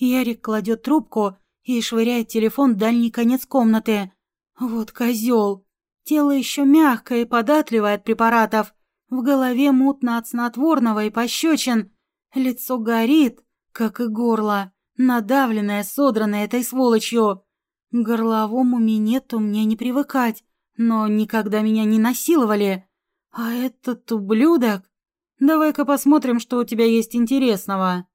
Ярик кладет трубку и швыряет телефон в дальний конец комнаты. Вот козел. Тело еще мягкое и податливое от препаратов. В голове мутно от снотворного и пощечин. Лицо горит, как и горло, надавленное, содранное этой сволочью. К горловому минету мне не привыкать, но никогда меня не насиловали. А этот ублюдок... Давай-ка посмотрим, что у тебя есть интересного.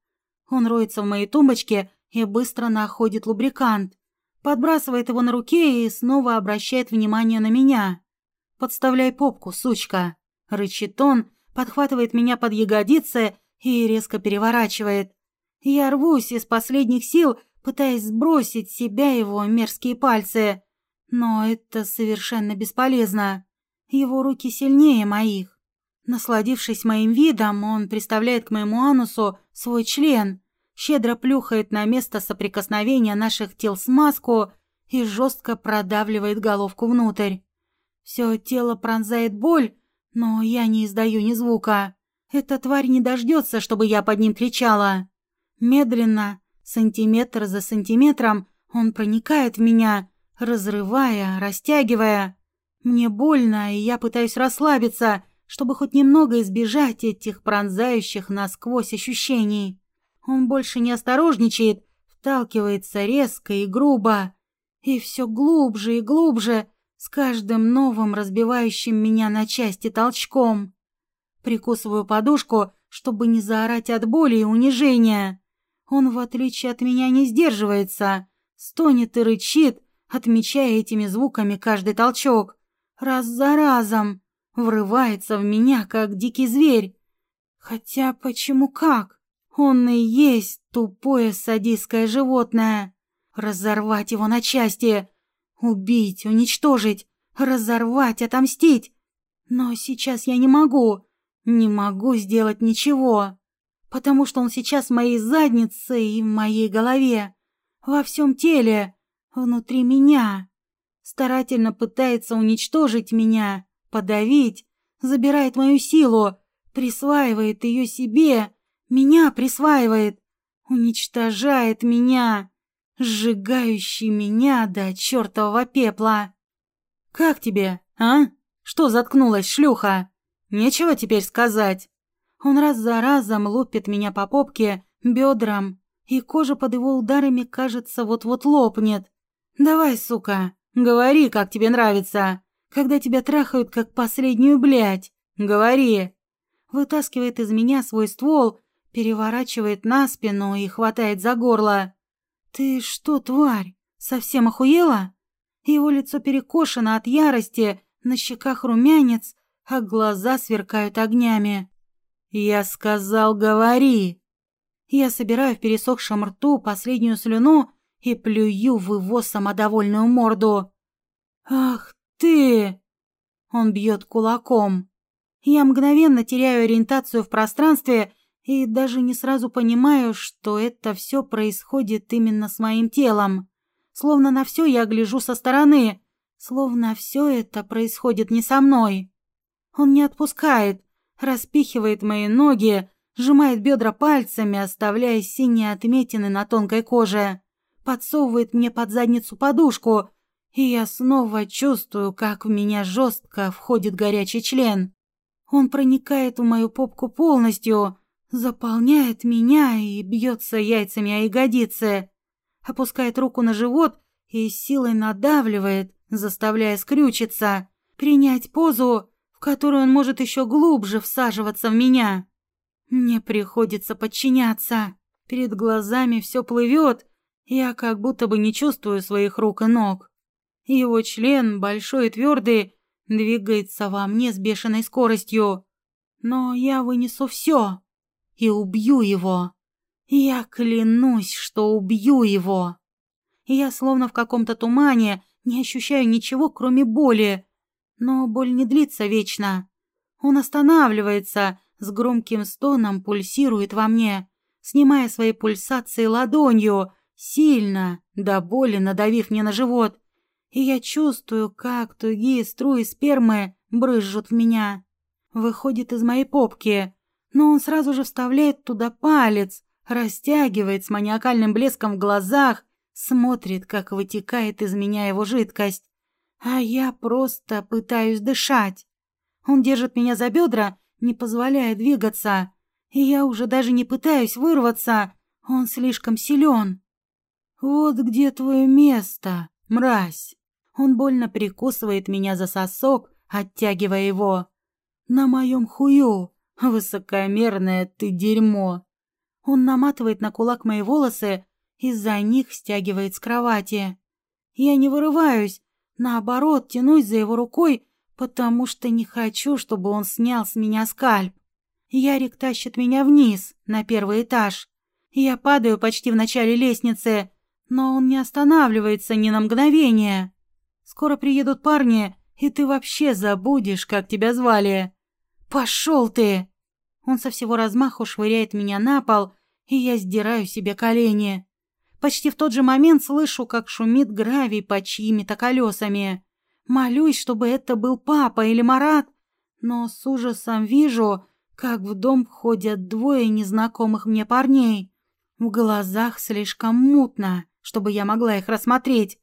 Он роется в моей тумбочке и быстро находит лубрикант. Подбрасывает его на руке и снова обращает внимание на меня. «Подставляй попку, сучка!» Рычит он, подхватывает меня под ягодицы и резко переворачивает. Я рвусь из последних сил, пытаясь сбросить с себя его мерзкие пальцы. Но это совершенно бесполезно. Его руки сильнее моих. Насладившись моим видом, он приставляет к моему анусу свой член, щедро плюхает на место соприкосновения наших тел с маску и жестко продавливает головку внутрь. Все тело пронзает боль, но я не издаю ни звука. Эта тварь не дождется, чтобы я под ним кричала. Медленно, сантиметр за сантиметром, он проникает в меня, разрывая, растягивая. Мне больно, и я пытаюсь расслабиться, чтобы хоть немного избежать этих пронзающих насквозь ощущений. Он больше не осторожничает, вталкивается резко и грубо, и все глубже и глубже, с каждым новым разбивающим меня на части толчком. Прикусываю подушку, чтобы не заорать от боли и унижения. Он, в отличие от меня, не сдерживается, стонет и рычит, отмечая этими звуками каждый толчок. Раз за разом врывается в меня, как дикий зверь. Хотя почему как? Он и есть тупое садистское животное. Разорвать его на части, убить, уничтожить, разорвать, отомстить. Но сейчас я не могу, не могу сделать ничего потому что он сейчас в моей заднице и в моей голове, во всем теле, внутри меня. Старательно пытается уничтожить меня, подавить, забирает мою силу, присваивает ее себе, меня присваивает, уничтожает меня, сжигающий меня до чертового пепла. «Как тебе, а? Что заткнулась, шлюха? Нечего теперь сказать?» Он раз за разом лупит меня по попке, бедрам, и кожа под его ударами, кажется, вот-вот лопнет. «Давай, сука, говори, как тебе нравится, когда тебя трахают, как последнюю блядь. Говори!» Вытаскивает из меня свой ствол, переворачивает на спину и хватает за горло. «Ты что, тварь, совсем охуела?» Его лицо перекошено от ярости, на щеках румянец, а глаза сверкают огнями. «Я сказал, говори!» Я собираю в пересохшем рту последнюю слюну и плюю в его самодовольную морду. «Ах ты!» Он бьет кулаком. Я мгновенно теряю ориентацию в пространстве и даже не сразу понимаю, что это все происходит именно с моим телом. Словно на все я гляжу со стороны, словно все это происходит не со мной. Он не отпускает, распихивает мои ноги, сжимает бедра пальцами, оставляя синие отметины на тонкой коже, подсовывает мне под задницу подушку, и я снова чувствую, как в меня жестко входит горячий член. Он проникает в мою попку полностью, заполняет меня и бьется яйцами о ягодицы, опускает руку на живот и силой надавливает, заставляя скрючиться, принять позу, в которую он может еще глубже всаживаться в меня. Мне приходится подчиняться. Перед глазами все плывет, я как будто бы не чувствую своих рук и ног. Его член, большой и твердый, двигается во мне с бешеной скоростью. Но я вынесу все и убью его. Я клянусь, что убью его. Я словно в каком-то тумане, не ощущаю ничего, кроме боли, но боль не длится вечно. Он останавливается, с громким стоном пульсирует во мне, снимая свои пульсации ладонью, сильно, до боли надавив мне на живот. И я чувствую, как тугие струи спермы брызжут в меня. Выходит из моей попки, но он сразу же вставляет туда палец, растягивает с маниакальным блеском в глазах, смотрит, как вытекает из меня его жидкость. А я просто пытаюсь дышать. Он держит меня за бедра, не позволяя двигаться. И я уже даже не пытаюсь вырваться. Он слишком силен. Вот где твое место, мразь. Он больно прикусывает меня за сосок, оттягивая его. На моем хую, высокомерное ты дерьмо. Он наматывает на кулак мои волосы и за них стягивает с кровати. Я не вырываюсь, наоборот, тянусь за его рукой, потому что не хочу, чтобы он снял с меня скальп. Ярик тащит меня вниз, на первый этаж. Я падаю почти в начале лестницы, но он не останавливается ни на мгновение. Скоро приедут парни, и ты вообще забудешь, как тебя звали. Пошел ты! Он со всего размаху швыряет меня на пол, и я сдираю себе колени. Почти в тот же момент слышу, как шумит гравий под чьими-то колесами. Молюсь, чтобы это был папа или Марат, но с ужасом вижу, как в дом входят двое незнакомых мне парней. В глазах слишком мутно, чтобы я могла их рассмотреть.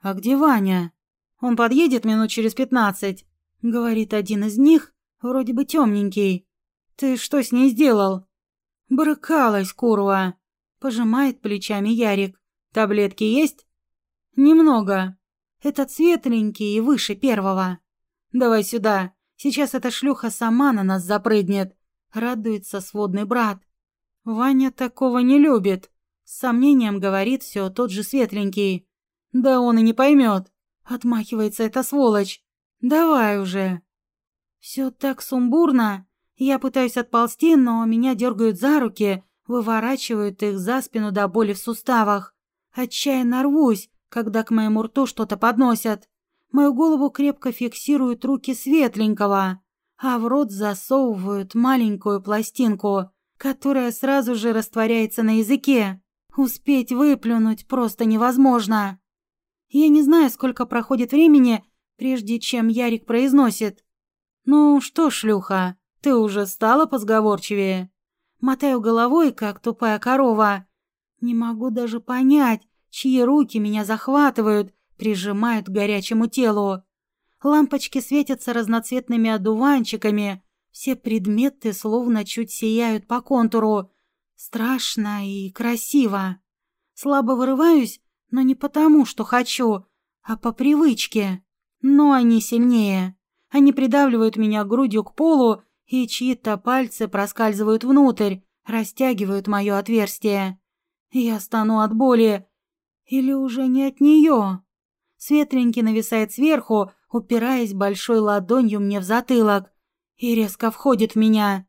«А где Ваня?» Он подъедет минут через пятнадцать, говорит один из них, вроде бы темненький. Ты что с ней сделал? Брыкалась, курва. Пожимает плечами Ярик. Таблетки есть? Немного. Этот светленький и выше первого. Давай сюда. Сейчас эта шлюха сама на нас запрыгнет. Радуется сводный брат. Ваня такого не любит. С сомнением говорит все тот же светленький. Да он и не поймет. Отмахивается эта сволочь. Давай уже. Все так сумбурно. Я пытаюсь отползти, но меня дергают за руки, выворачивают их за спину до боли в суставах. Отчаянно рвусь, когда к моему рту что-то подносят. Мою голову крепко фиксируют руки светленького, а в рот засовывают маленькую пластинку, которая сразу же растворяется на языке. Успеть выплюнуть просто невозможно. Я не знаю, сколько проходит времени, прежде чем Ярик произносит. «Ну что, шлюха, ты уже стала позговорчивее?» Мотаю головой, как тупая корова. Не могу даже понять, чьи руки меня захватывают, прижимают к горячему телу. Лампочки светятся разноцветными одуванчиками, все предметы словно чуть сияют по контуру. Страшно и красиво. Слабо вырываюсь, но не потому, что хочу, а по привычке. Но они сильнее. Они придавливают меня грудью к полу, и чьи-то пальцы проскальзывают внутрь, растягивают мое отверстие. Я стану от боли. Или уже не от нее. Светленький нависает сверху, упираясь большой ладонью мне в затылок, и резко входит в меня.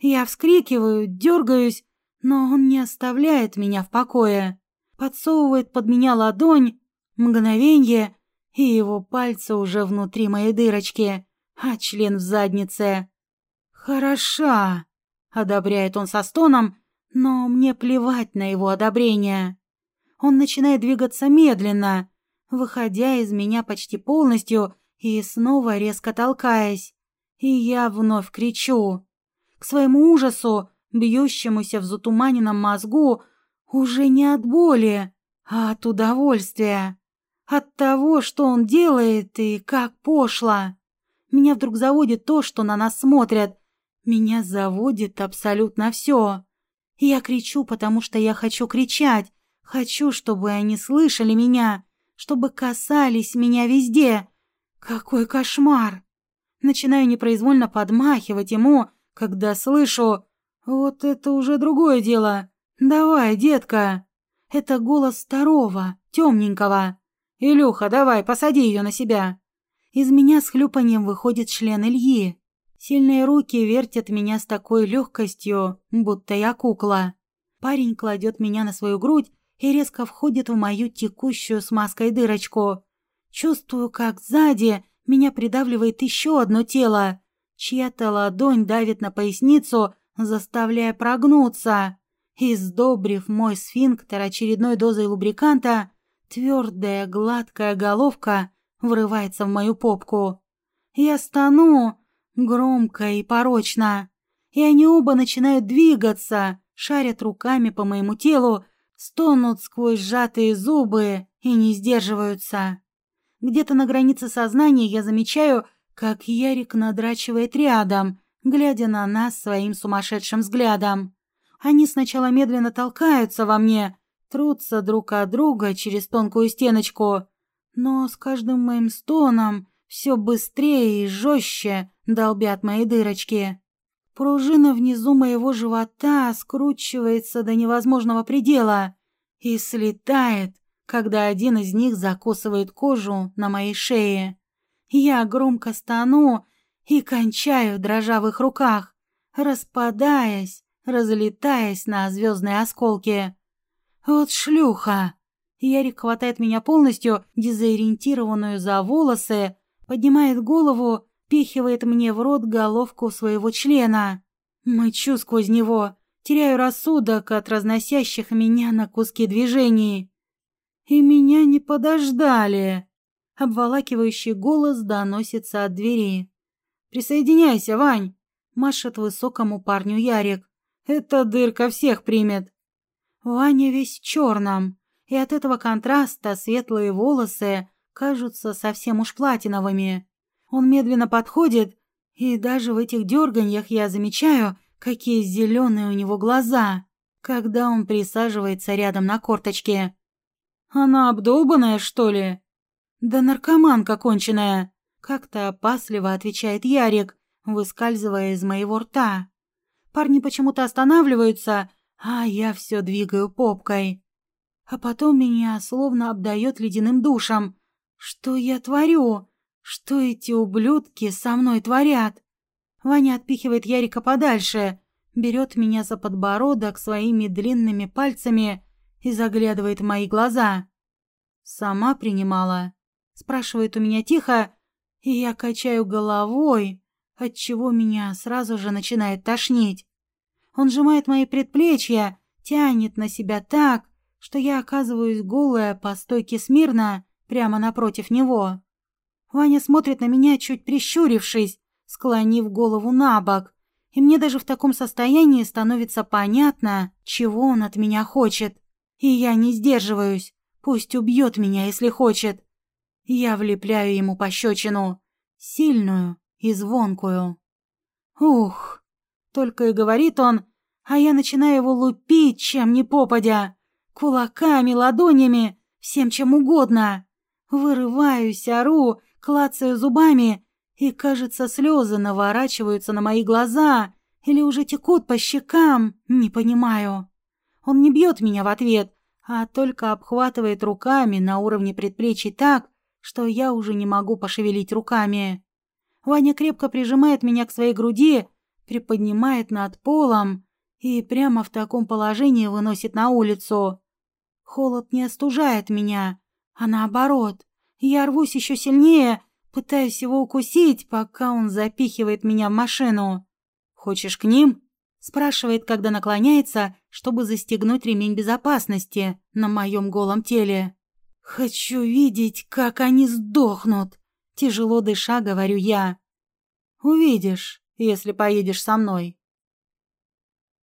Я вскрикиваю, дергаюсь, но он не оставляет меня в покое подсовывает под меня ладонь, мгновенье, и его пальцы уже внутри моей дырочки, а член в заднице. «Хороша!» — одобряет он со стоном, но мне плевать на его одобрение. Он начинает двигаться медленно, выходя из меня почти полностью и снова резко толкаясь. И я вновь кричу. К своему ужасу, бьющемуся в затуманенном мозгу, уже не от боли, а от удовольствия. От того, что он делает и как пошло. Меня вдруг заводит то, что на нас смотрят. Меня заводит абсолютно все. Я кричу, потому что я хочу кричать. Хочу, чтобы они слышали меня, чтобы касались меня везде. Какой кошмар! Начинаю непроизвольно подмахивать ему, когда слышу «Вот это уже другое дело. «Давай, детка!» Это голос старого, темненького. «Илюха, давай, посади ее на себя!» Из меня с хлюпанием выходит член Ильи. Сильные руки вертят меня с такой легкостью, будто я кукла. Парень кладет меня на свою грудь и резко входит в мою текущую смазкой дырочку. Чувствую, как сзади меня придавливает еще одно тело. Чья-то ладонь давит на поясницу, заставляя прогнуться и, сдобрив мой сфинктер очередной дозой лубриканта, твердая гладкая головка врывается в мою попку. Я стану громко и порочно, и они оба начинают двигаться, шарят руками по моему телу, стонут сквозь сжатые зубы и не сдерживаются. Где-то на границе сознания я замечаю, как Ярик надрачивает рядом, глядя на нас своим сумасшедшим взглядом. Они сначала медленно толкаются во мне, трутся друг от друга через тонкую стеночку, но с каждым моим стоном все быстрее и жестче долбят мои дырочки. Пружина внизу моего живота скручивается до невозможного предела и слетает, когда один из них закусывает кожу на моей шее. Я громко стану и кончаю, дрожа в их руках, распадаясь, разлетаясь на звездные осколки. Вот шлюха! Ярик хватает меня полностью, дезориентированную за волосы, поднимает голову, пихивает мне в рот головку своего члена. Мычу сквозь него, теряю рассудок от разносящих меня на куски движений. И меня не подождали. Обволакивающий голос доносится от двери. «Присоединяйся, Вань!» — машет высокому парню Ярик. «Эта дырка всех примет!» Ваня весь в черном, и от этого контраста светлые волосы кажутся совсем уж платиновыми. Он медленно подходит, и даже в этих дерганьях я замечаю, какие зеленые у него глаза, когда он присаживается рядом на корточке. Она обдолбанная, что ли? Да наркоманка конченая, как-то опасливо отвечает Ярик, выскальзывая из моего рта. Парни почему-то останавливаются, а я все двигаю попкой. А потом меня словно обдает ледяным душем. Что я творю? Что эти ублюдки со мной творят? Ваня отпихивает Ярика подальше, берет меня за подбородок своими длинными пальцами и заглядывает в мои глаза. «Сама принимала?» Спрашивает у меня тихо, и я качаю головой, отчего меня сразу же начинает тошнить. Он сжимает мои предплечья, тянет на себя так, что я оказываюсь голая по стойке смирно прямо напротив него. Ваня смотрит на меня, чуть прищурившись, склонив голову на бок, и мне даже в таком состоянии становится понятно, чего он от меня хочет. И я не сдерживаюсь. Пусть убьет меня, если хочет. Я влепляю ему пощечину. Сильную и звонкую. Ух! Только и говорит он, а я начинаю его лупить, чем ни попадя. Кулаками, ладонями, всем чем угодно. Вырываюсь, ору, клацаю зубами, и, кажется, слезы наворачиваются на мои глаза или уже текут по щекам, не понимаю. Он не бьет меня в ответ, а только обхватывает руками на уровне предплечий так, что я уже не могу пошевелить руками. Ваня крепко прижимает меня к своей груди, приподнимает над полом и прямо в таком положении выносит на улицу. Холод не остужает меня, а наоборот. Я рвусь еще сильнее, пытаюсь его укусить, пока он запихивает меня в машину. «Хочешь к ним?» Спрашивает, когда наклоняется, чтобы застегнуть ремень безопасности на моем голом теле. «Хочу видеть, как они сдохнут!» Тяжело дыша, говорю я. «Увидишь, если поедешь со мной».